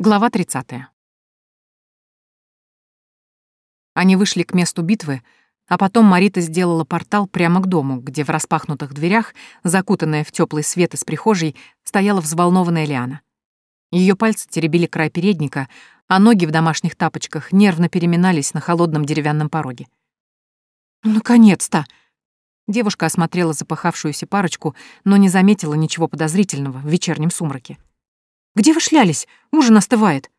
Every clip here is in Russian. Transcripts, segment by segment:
Глава 30. Они вышли к месту битвы, а потом Марита сделала портал прямо к дому, где в распахнутых дверях, закутанная в теплый свет из прихожей, стояла взволнованная Лиана. Ее пальцы теребили край передника, а ноги в домашних тапочках нервно переминались на холодном деревянном пороге. «Ну, наконец-то!» Девушка осмотрела запахавшуюся парочку, но не заметила ничего подозрительного в вечернем сумраке. Где вы шлялись? Ужин остывает».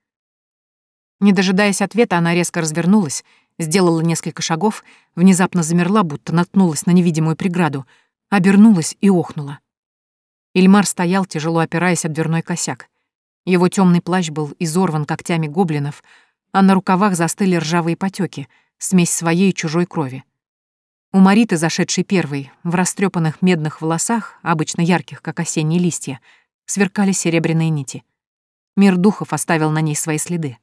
Не дожидаясь ответа, она резко развернулась, сделала несколько шагов, внезапно замерла, будто наткнулась на невидимую преграду, обернулась и охнула. Ильмар стоял, тяжело опираясь об дверной косяк. Его темный плащ был изорван когтями гоблинов, а на рукавах застыли ржавые потеки, смесь своей и чужой крови. У Мариты, зашедшей первой, в растрепанных медных волосах, обычно ярких, как осенние листья, сверкали серебряные нити. Мир духов оставил на ней свои следы.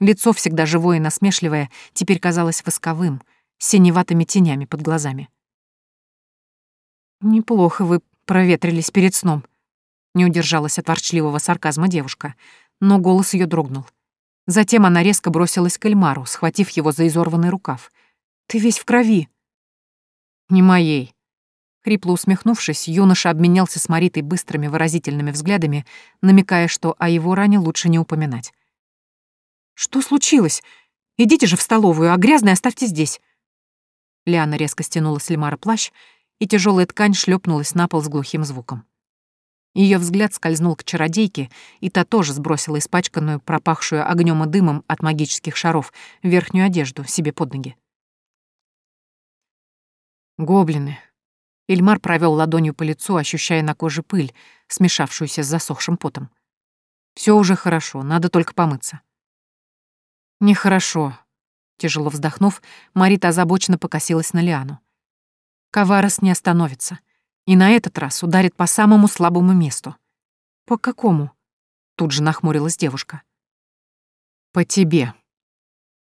Лицо, всегда живое и насмешливое, теперь казалось восковым, синеватыми тенями под глазами. «Неплохо вы проветрились перед сном», — не удержалась от ворчливого сарказма девушка, но голос ее дрогнул. Затем она резко бросилась к Эльмару, схватив его за изорванный рукав. «Ты весь в крови!» «Не моей», Хрипло усмехнувшись, юноша обменялся с Маритой быстрыми выразительными взглядами, намекая, что о его ране лучше не упоминать. «Что случилось? Идите же в столовую, а грязное оставьте здесь!» Лиана резко стянула с Лемара плащ, и тяжелая ткань шлепнулась на пол с глухим звуком. Ее взгляд скользнул к чародейке, и та тоже сбросила испачканную, пропахшую огнем и дымом от магических шаров, верхнюю одежду себе под ноги. «Гоблины», Ильмар провел ладонью по лицу, ощущая на коже пыль, смешавшуюся с засохшим потом. Все уже хорошо, надо только помыться. Нехорошо. Тяжело вздохнув, Марита озабоченно покосилась на Лиану. Коварос не остановится. И на этот раз ударит по самому слабому месту. По какому? Тут же нахмурилась девушка. По тебе.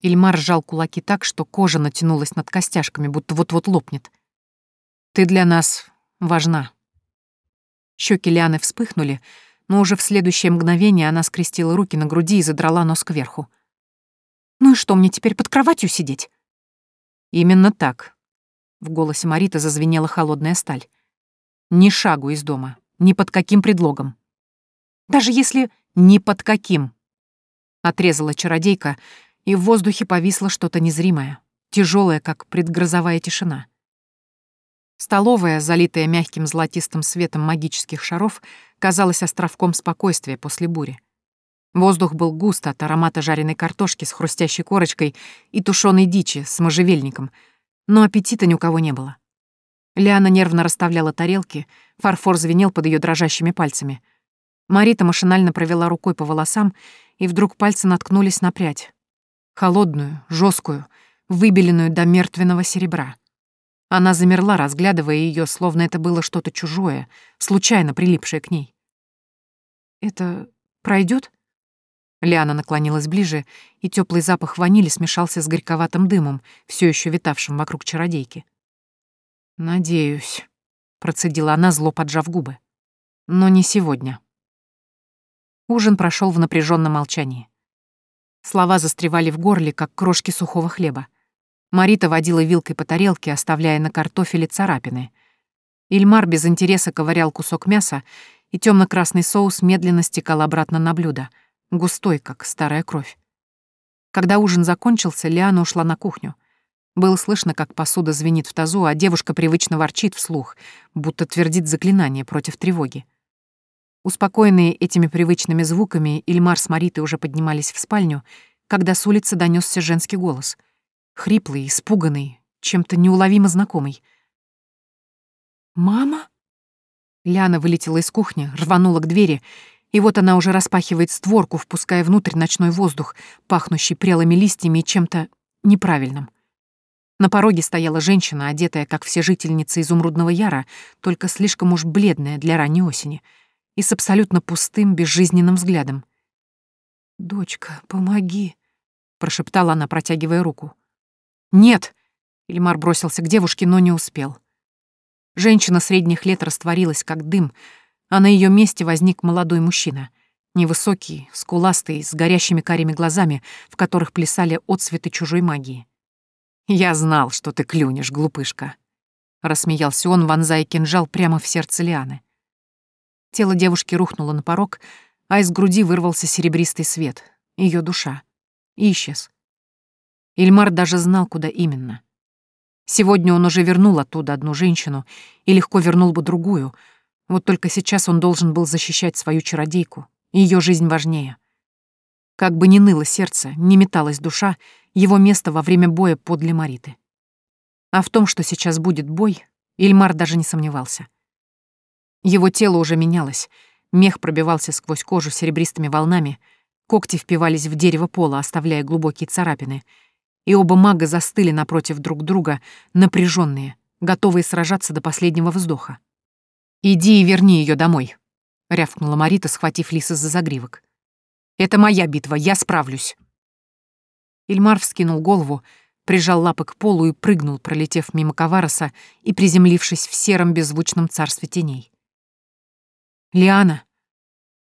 Ильмар сжал кулаки так, что кожа натянулась над костяшками, будто вот-вот лопнет. Ты для нас важна». Щеки Лианы вспыхнули, но уже в следующее мгновение она скрестила руки на груди и задрала нос кверху. «Ну и что, мне теперь под кроватью сидеть?» «Именно так». В голосе Марита зазвенела холодная сталь. «Ни шагу из дома, ни под каким предлогом». «Даже если ни под каким», — отрезала чародейка, и в воздухе повисло что-то незримое, тяжелое, как предгрозовая тишина. Столовая, залитая мягким золотистым светом магических шаров, казалась островком спокойствия после бури. Воздух был густ от аромата жареной картошки с хрустящей корочкой и тушеной дичи с можжевельником, но аппетита ни у кого не было. Лиана нервно расставляла тарелки, фарфор звенел под ее дрожащими пальцами. Марита машинально провела рукой по волосам, и вдруг пальцы наткнулись на прядь. Холодную, жесткую, выбеленную до мертвенного серебра. Она замерла, разглядывая ее, словно это было что-то чужое, случайно прилипшее к ней. «Это пройдет? Лиана наклонилась ближе, и теплый запах ванили смешался с горьковатым дымом, все еще витавшим вокруг чародейки. «Надеюсь», — процедила она, зло поджав губы. «Но не сегодня». Ужин прошел в напряженном молчании. Слова застревали в горле, как крошки сухого хлеба. Марита водила вилкой по тарелке, оставляя на картофеле царапины. Ильмар без интереса ковырял кусок мяса, и темно красный соус медленно стекал обратно на блюдо, густой, как старая кровь. Когда ужин закончился, Лиана ушла на кухню. Было слышно, как посуда звенит в тазу, а девушка привычно ворчит вслух, будто твердит заклинание против тревоги. Успокоенные этими привычными звуками, Ильмар с Маритой уже поднимались в спальню, когда с улицы донесся женский голос — хриплый, испуганный, чем-то неуловимо знакомый. «Мама?» Ляна вылетела из кухни, рванула к двери, и вот она уже распахивает створку, впуская внутрь ночной воздух, пахнущий прелыми листьями и чем-то неправильным. На пороге стояла женщина, одетая, как все жительницы Изумрудного Яра, только слишком уж бледная для ранней осени, и с абсолютно пустым, безжизненным взглядом. «Дочка, помоги», — прошептала она, протягивая руку. «Нет!» — Ильмар бросился к девушке, но не успел. Женщина средних лет растворилась, как дым, а на ее месте возник молодой мужчина. Невысокий, скуластый, с горящими карими глазами, в которых плясали отцветы чужой магии. «Я знал, что ты клюнешь, глупышка», — рассмеялся он, вонзая кинжал прямо в сердце Лианы. Тело девушки рухнуло на порог, а из груди вырвался серебристый свет, ее душа, и исчез. Ильмар даже знал, куда именно. Сегодня он уже вернул оттуда одну женщину и легко вернул бы другую, вот только сейчас он должен был защищать свою чародейку, ее жизнь важнее. Как бы ни ныло сердце, ни металась душа, его место во время боя подле Мариты. А в том, что сейчас будет бой, Ильмар даже не сомневался. Его тело уже менялось, мех пробивался сквозь кожу серебристыми волнами, когти впивались в дерево пола, оставляя глубокие царапины, и оба мага застыли напротив друг друга, напряженные, готовые сражаться до последнего вздоха. «Иди и верни ее домой», — рявкнула Марита, схватив Лиса за загривок. «Это моя битва, я справлюсь». Ильмар вскинул голову, прижал лапы к полу и прыгнул, пролетев мимо Кавароса и приземлившись в сером беззвучном царстве теней. «Лиана!»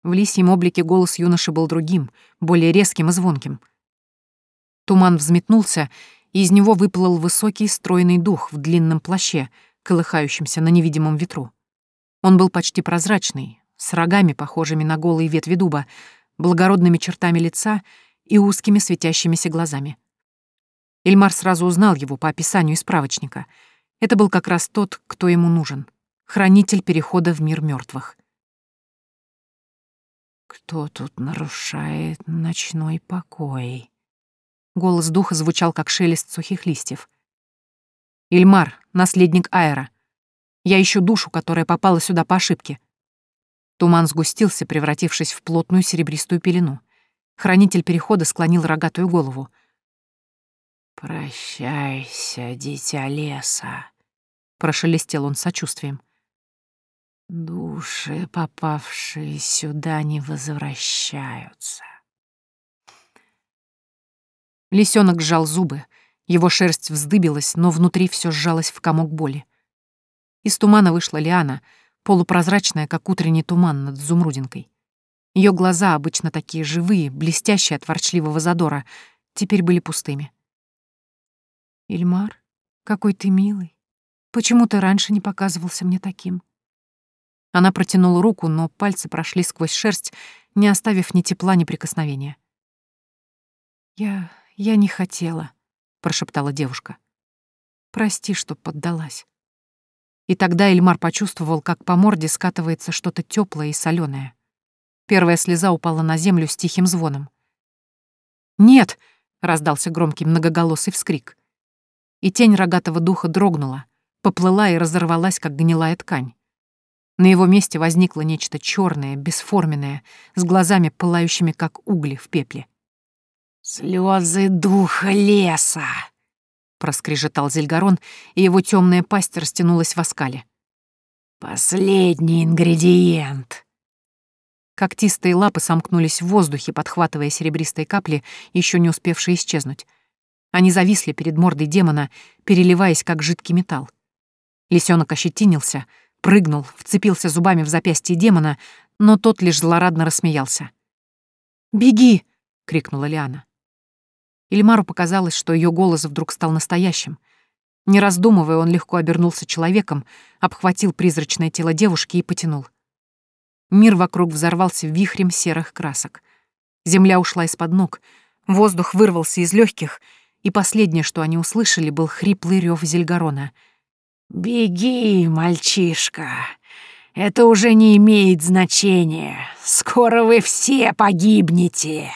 В лисьем облике голос юноши был другим, более резким и звонким. Туман взметнулся, и из него выплыл высокий стройный дух в длинном плаще, колыхающемся на невидимом ветру. Он был почти прозрачный, с рогами, похожими на голые ветви дуба, благородными чертами лица и узкими светящимися глазами. Эльмар сразу узнал его по описанию из справочника. Это был как раз тот, кто ему нужен — хранитель перехода в мир мертвых. «Кто тут нарушает ночной покой?» Голос духа звучал, как шелест сухих листьев. «Ильмар, наследник Аэра. Я ищу душу, которая попала сюда по ошибке». Туман сгустился, превратившись в плотную серебристую пелену. Хранитель перехода склонил рогатую голову. «Прощайся, дитя леса», — прошелестел он сочувствием. Души, попавшие сюда, не возвращаются. Лисенок сжал зубы. Его шерсть вздыбилась, но внутри все сжалось в комок боли. Из тумана вышла Лиана, полупрозрачная, как утренний туман над изумрудинкой. Ее глаза, обычно такие живые, блестящие от ворчливого задора, теперь были пустыми. «Ильмар, какой ты милый. Почему ты раньше не показывался мне таким?» Она протянула руку, но пальцы прошли сквозь шерсть, не оставив ни тепла, ни прикосновения. «Я... я не хотела», — прошептала девушка. «Прости, что поддалась». И тогда Эльмар почувствовал, как по морде скатывается что-то теплое и соленое. Первая слеза упала на землю с тихим звоном. «Нет!» — раздался громкий многоголосый вскрик. И тень рогатого духа дрогнула, поплыла и разорвалась, как гнилая ткань. На его месте возникло нечто черное, бесформенное, с глазами, пылающими, как угли в пепле. Слезы духа леса!» — проскрежетал Зельгарон, и его темная пасть растянулась в оскале. «Последний ингредиент!» Когтистые лапы сомкнулись в воздухе, подхватывая серебристые капли, еще не успевшие исчезнуть. Они зависли перед мордой демона, переливаясь, как жидкий металл. Лисенок ощетинился — прыгнул, вцепился зубами в запястье демона, но тот лишь злорадно рассмеялся. «Беги!» — крикнула Лиана. Ильмару показалось, что ее голос вдруг стал настоящим. Не раздумывая, он легко обернулся человеком, обхватил призрачное тело девушки и потянул. Мир вокруг взорвался вихрем серых красок. Земля ушла из-под ног, воздух вырвался из легких, и последнее, что они услышали, был хриплый рев Зельгарона — «Беги, мальчишка. Это уже не имеет значения. Скоро вы все погибнете».